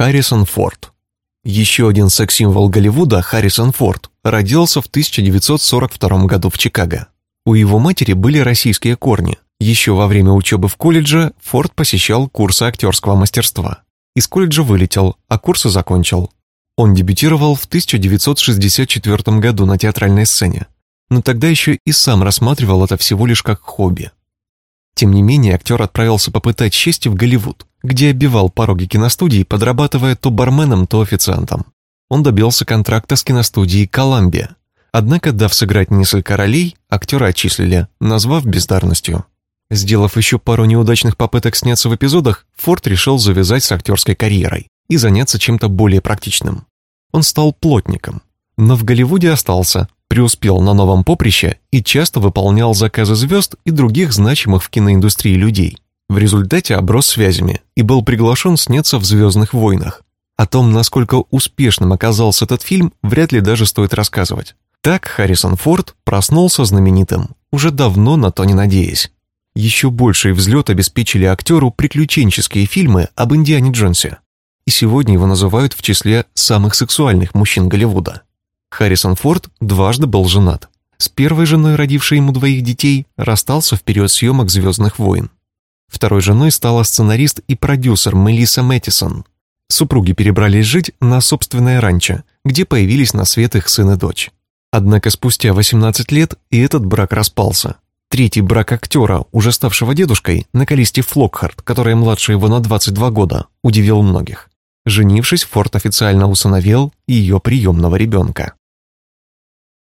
Харрисон Форд. Еще один секс-символ Голливуда, Харрисон Форд, родился в 1942 году в Чикаго. У его матери были российские корни. Еще во время учебы в колледже Форд посещал курсы актерского мастерства. Из колледжа вылетел, а курсы закончил. Он дебютировал в 1964 году на театральной сцене, но тогда еще и сам рассматривал это всего лишь как хобби. Тем не менее, актер отправился попытать счастье в Голливуд, где обивал пороги киностудии, подрабатывая то барменом, то официантом. Он добился контракта с киностудией «Коламбия». Однако, дав сыграть несколько ролей, актера отчислили, назвав бездарностью. Сделав еще пару неудачных попыток сняться в эпизодах, Форд решил завязать с актерской карьерой и заняться чем-то более практичным. Он стал плотником, но в Голливуде остался, преуспел на новом поприще и часто выполнял заказы звезд и других значимых в киноиндустрии людей. В результате оброс связями и был приглашен сняться в «Звездных войнах». О том, насколько успешным оказался этот фильм, вряд ли даже стоит рассказывать. Так Харрисон Форд проснулся знаменитым, уже давно на то не надеясь. Еще больший взлет обеспечили актеру приключенческие фильмы об Индиане Джонсе. И сегодня его называют в числе самых сексуальных мужчин Голливуда. Харрисон Форд дважды был женат. С первой женой, родившей ему двоих детей, расстался в период съемок «Звездных войн». Второй женой стала сценарист и продюсер Мелисса Мэттисон. Супруги перебрались жить на собственное ранчо, где появились на свет их сын и дочь. Однако спустя 18 лет и этот брак распался. Третий брак актера, уже ставшего дедушкой, на Калисте Флокхарт, которая младше его на 22 года, удивил многих. Женившись, Форд официально усыновил ее приемного ребенка.